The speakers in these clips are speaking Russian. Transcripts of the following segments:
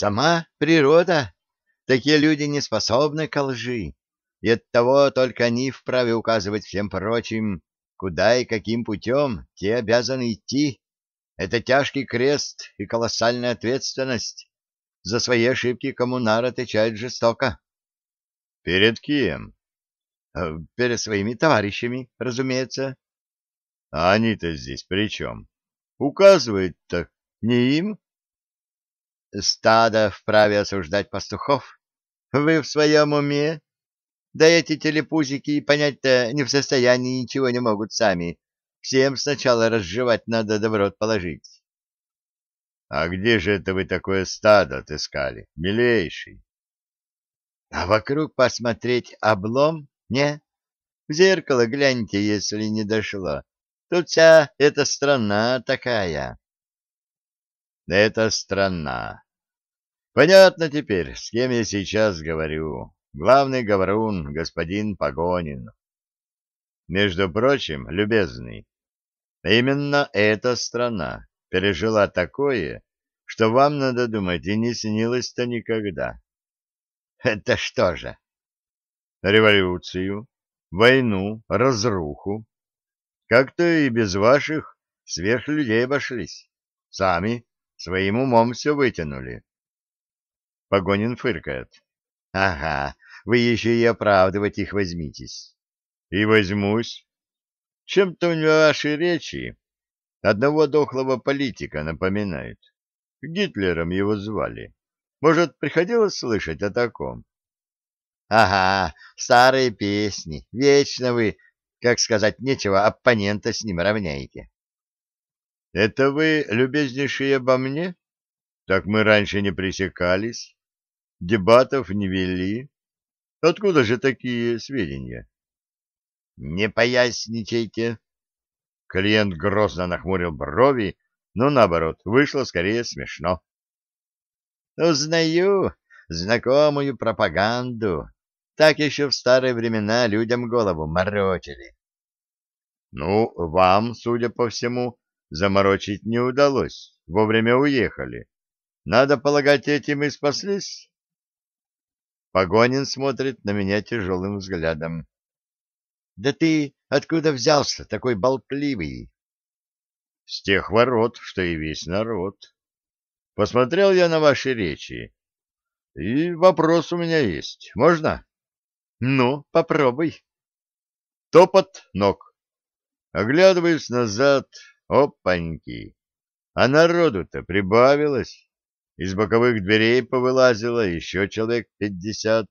Сама природа. Такие люди не способны к лжи, и оттого только они вправе указывать всем прочим, куда и каким путем те обязаны идти. Это тяжкий крест и колоссальная ответственность. За свои ошибки коммунар отвечает жестоко. — Перед кем? Э, — Перед своими товарищами, разумеется. — А они-то здесь при чем? Указывает-то не им? Стадо вправе осуждать пастухов? Вы в своем уме? Да эти телепузики понять-то не в состоянии ничего не могут сами. Всем сначала разжевать надо, доброт положить. — А где же это вы такое стадо отыскали, милейший? — А вокруг посмотреть облом? Не? В зеркало гляньте, если не дошло. Тут вся эта страна такая. Это страна. Понятно теперь, с кем я сейчас говорю. Главный говорун, господин Погонин. Между прочим, любезный, именно эта страна пережила такое, что вам, надо думать, и не снилось-то никогда. Это что же? Революцию, войну, разруху. Как-то и без ваших сверхлюдей обошлись. Сами Своим умом все вытянули. Погонин фыркает. — Ага, вы еще и оправдывать их возьмитесь. — И возьмусь. Чем-то у него ваши речи одного дохлого политика напоминают. Гитлером его звали. Может, приходилось слышать о таком? — Ага, старые песни. Вечно вы, как сказать нечего, оппонента с ним равняете. Это вы, любезнейшие, обо мне? Так мы раньше не пресекались, дебатов не вели. Откуда же такие сведения? Не поясничайте. Клиент грозно нахмурил брови, но наоборот, вышло скорее смешно. Узнаю знакомую пропаганду. Так еще в старые времена людям голову морочили. Ну, вам, судя по всему, заморочить не удалось, вовремя уехали. Надо полагать, этим и спаслись? Погонин смотрит на меня тяжелым взглядом. — Да ты откуда взялся, такой болтливый? — С тех ворот, что и весь народ. Посмотрел я на ваши речи. И вопрос у меня есть. Можно? — Ну, попробуй. Топот ног. Оглядываюсь назад, Опаньки! А народу-то прибавилось. Из боковых дверей повылазило еще человек пятьдесят.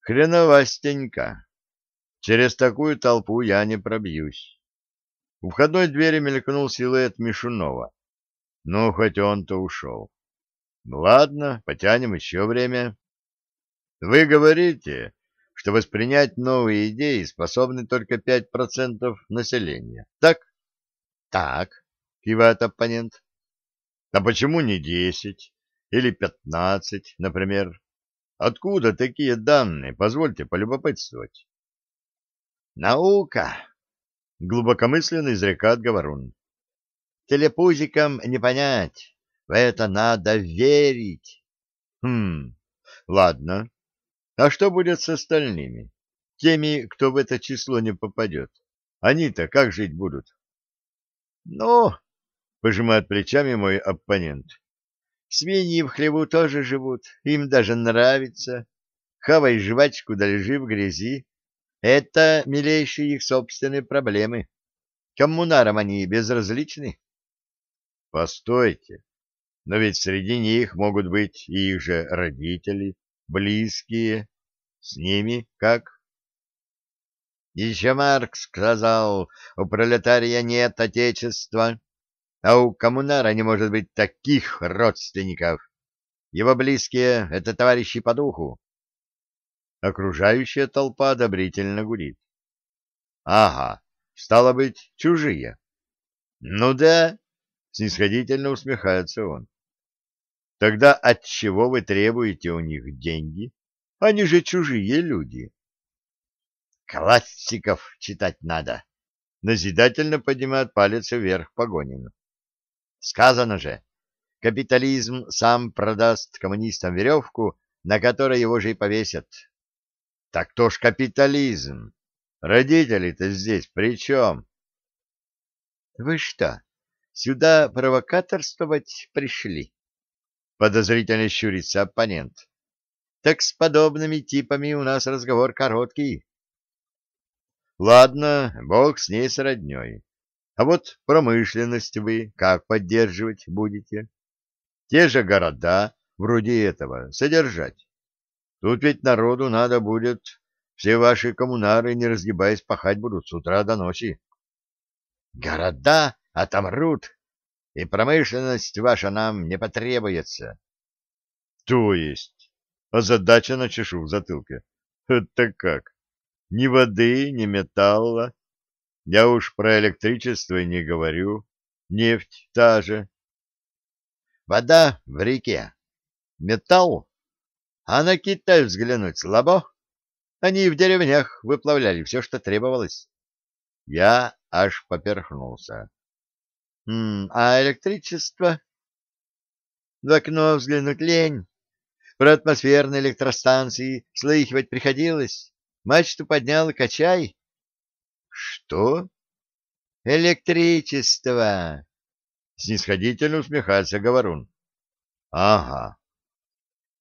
Хреновастенько. Через такую толпу я не пробьюсь. У входной двери мелькнул силуэт Мишунова. Ну, хоть он-то ушел. Ладно, потянем еще время. Вы говорите, что воспринять новые идеи способны только 5% населения. Так? Так, кивает оппонент. А почему не десять или пятнадцать, например? Откуда такие данные? Позвольте полюбопытствовать. Наука, глубокомысленно изрекает Говорун. Телепузикам не понять, в это надо верить. Хм, ладно. А что будет с остальными? Теми, кто в это число не попадет. Они-то как жить будут? Ну, пожимает плечами мой оппонент. Свиньи в хлеву тоже живут, им даже нравится. Хавай жвачку да лежи в грязи. Это, милейшие, их собственные проблемы. Коммунарам они безразличны. Постойте, но ведь среди них могут быть и их же родители, близкие. С ними как? Еще Маркс сказал, у пролетария нет отечества, а у коммунара не может быть таких родственников. Его близкие — это товарищи по духу. Окружающая толпа одобрительно гудит. Ага, стало быть, чужие. Ну да, снисходительно усмехается он. Тогда от чего вы требуете у них деньги? Они же чужие люди. Классиков читать надо. Назидательно поднимает палец вверх Погонин. Сказано же, капитализм сам продаст коммунистам веревку, на которой его же и повесят. Так то ж капитализм. Родители-то здесь при чем? Вы что, сюда провокаторствовать пришли? Подозрительно щурится оппонент. Так с подобными типами у нас разговор короткий. Ладно, бог с ней с родней. А вот промышленность вы как поддерживать будете? Те же города, вроде этого, содержать. Тут ведь народу надо будет, все ваши коммунары, не разгибаясь, пахать будут с утра до ночи. Города отомрут, и промышленность ваша нам не потребуется. То есть, задача на чешу в затылке. Это как? Ни воды, ни металла. Я уж про электричество не говорю. Нефть та же. Вода в реке. Металл. А на Китай взглянуть слабо. Они в деревнях выплавляли все, что требовалось. Я аж поперхнулся. А электричество? В окно взглянуть лень. Про атмосферные электростанции слыхивать приходилось. Мачту поднял и качай. Что? Электричество. Снисходительно усмехается Говорун. Ага.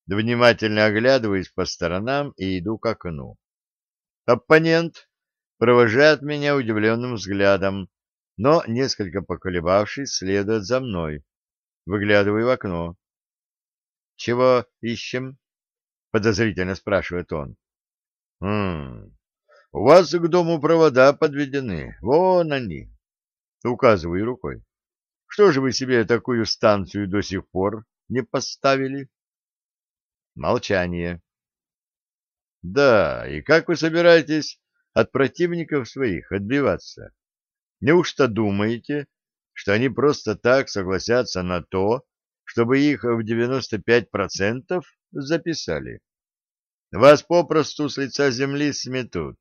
Внимательно оглядываюсь по сторонам и иду к окну. Оппонент провожает меня удивленным взглядом, но, несколько поколебавшись, следует за мной. Выглядываю в окно. — Чего ищем? — подозрительно спрашивает он. Хм, у вас к дому провода подведены. Вон они. Указываю рукой. Что же вы себе такую станцию до сих пор не поставили? Молчание. Да, и как вы собираетесь от противников своих отбиваться? Неужто думаете, что они просто так согласятся на то, чтобы их в 95% записали? Вас попросту с лица земли сметут.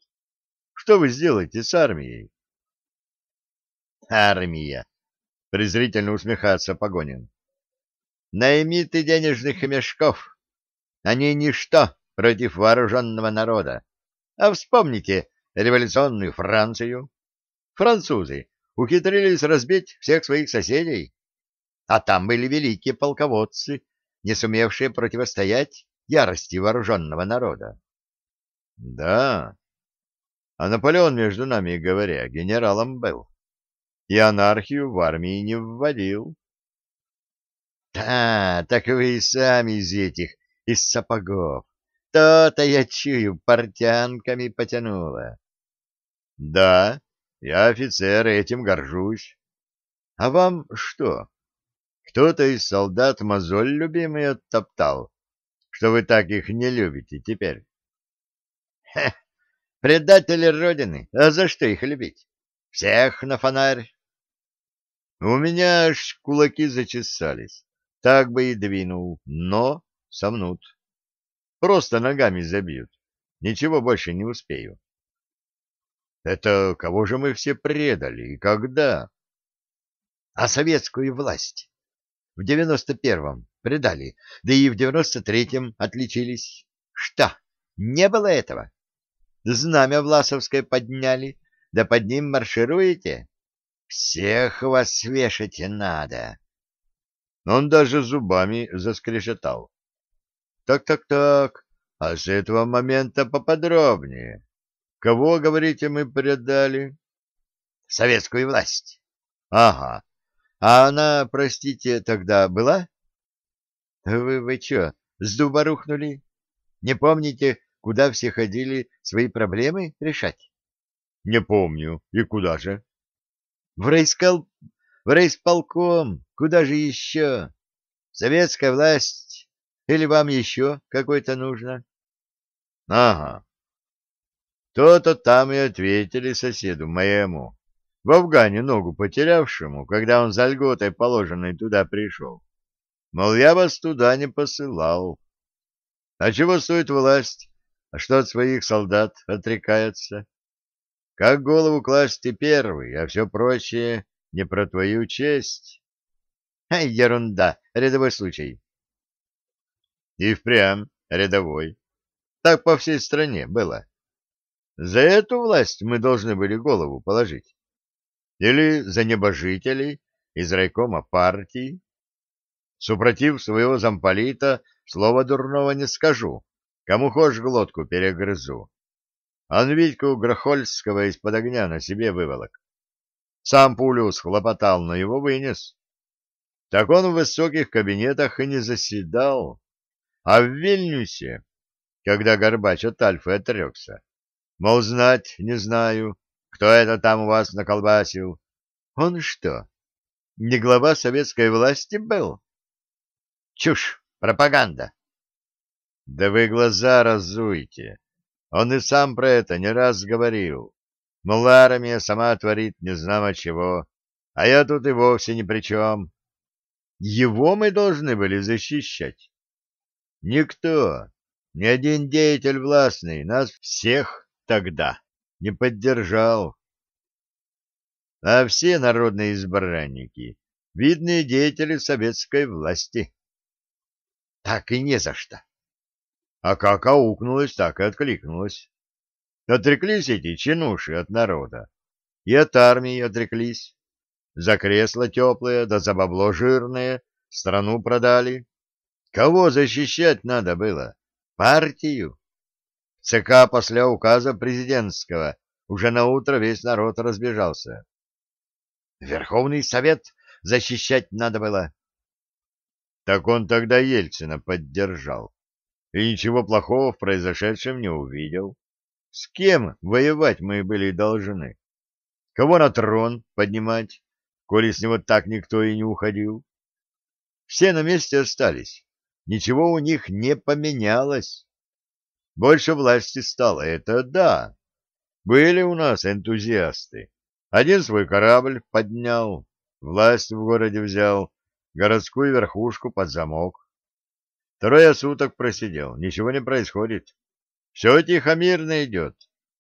Что вы сделаете с армией? Армия, презрительно усмехается Погонин. Найми ты денежных мешков. Они ничто против вооруженного народа. А вспомните революционную Францию. Французы ухитрились разбить всех своих соседей. А там были великие полководцы, не сумевшие противостоять ярости вооруженного народа. Да, а Наполеон, между нами говоря, генералом был. И анархию в армии не вводил. Да, так вы и сами из этих, из сапогов. То-то я чую, портянками потянуло. Да, я офицер, этим горжусь. А вам что? Кто-то из солдат мозоль любимый оттоптал, что вы так их не любите теперь. Хе, предатели Родины, а за что их любить? Всех на фонарь. У меня аж кулаки зачесались, так бы и двинул, но сомнут. Просто ногами забьют, ничего больше не успею. Это кого же мы все предали и когда? А советскую власть в девяносто первом предали, да и в девяносто третьем отличились. Что, не было этого? Знамя Власовское подняли, да под ним маршируете? Всех вас вешать надо. Он даже зубами заскрежетал. Так-так-так, а с этого момента поподробнее. Кого, говорите, мы предали? Советскую власть. Ага. А она, простите, тогда была? Вы, вы что, с дуба рухнули? Не помните, куда все ходили свои проблемы решать? Не помню. И куда же? В райскол... в райсполком. Куда же еще? Советская власть. Или вам еще какой-то нужно? Ага. То-то там и ответили соседу моему, в Афгане ногу потерявшему, когда он за льготой положенной туда пришел. Мол, я вас туда не посылал. А чего стоит власть? А что от своих солдат отрекается? Как голову класть ты первый, а все прочее не про твою честь? Ай, ерунда, рядовой случай. И впрямь рядовой. Так по всей стране было. За эту власть мы должны были голову положить. Или за небожителей из райкома партии. Супротив своего замполита слова дурного не скажу. Кому хочешь глотку перегрызу. Он Витьку Грохольского из-под огня на себе выволок. Сам пулю схлопотал, но его вынес. Так он в высоких кабинетах и не заседал. А в Вильнюсе, когда Горбач от Альфы отрекся, мол, знать не знаю, кто это там у вас наколбасил. Он что, не глава советской власти был? Чушь, пропаганда. Да вы глаза разуйте. Он и сам про это не раз говорил. Мол, армия сама творит незнамо чего, а я тут и вовсе ни при чем. Его мы должны были защищать. Никто, ни один деятель властный нас всех тогда не поддержал. А все народные избранники — видные деятели советской власти. Так и не за что. А как аукнулось, так и откликнулось. Отреклись эти чинуши от народа. И от армии отреклись. За кресло теплое, да за бабло жирное страну продали. Кого защищать надо было? Партию. ЦК после указа президентского уже на утро весь народ разбежался. Верховный Совет защищать надо было. Так он тогда Ельцина поддержал и ничего плохого в произошедшем не увидел. С кем воевать мы были должны? Кого на трон поднимать, коли с него так никто и не уходил? Все на месте остались, ничего у них не поменялось. Больше власти стало, это да. Были у нас энтузиасты. Один свой корабль поднял, власть в городе взял, городскую верхушку под замок. Трое суток просидел, ничего не происходит. Все тихо, мирно идет.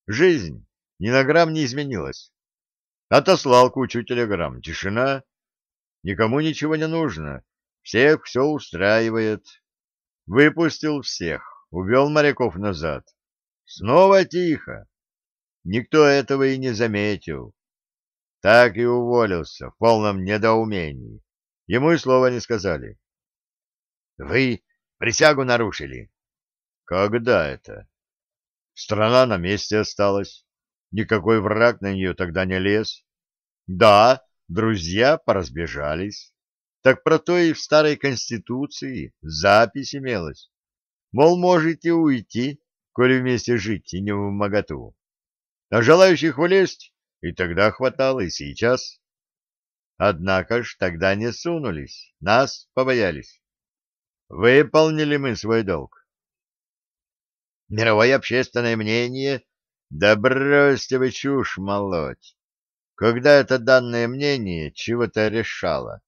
Жизнь ни на грамм не изменилась. Отослал кучу телеграмм. Тишина. Никому ничего не нужно. Всех все устраивает. Выпустил всех. Увел моряков назад. Снова тихо. Никто этого и не заметил. Так и уволился в полном недоумении. Ему и слова не сказали. — Вы Присягу нарушили. Когда это? Страна на месте осталась. Никакой враг на нее тогда не лез. Да, друзья поразбежались. Так про то и в старой конституции запись имелась. Мол, можете уйти, коли вместе жить и не в моготу. А желающих влезть и тогда хватало, и сейчас. Однако ж тогда не сунулись, нас побоялись. Выполнили мы свой долг. Мировое общественное мнение... Да бросьте вы чушь молоть. Когда это данное мнение чего-то решало?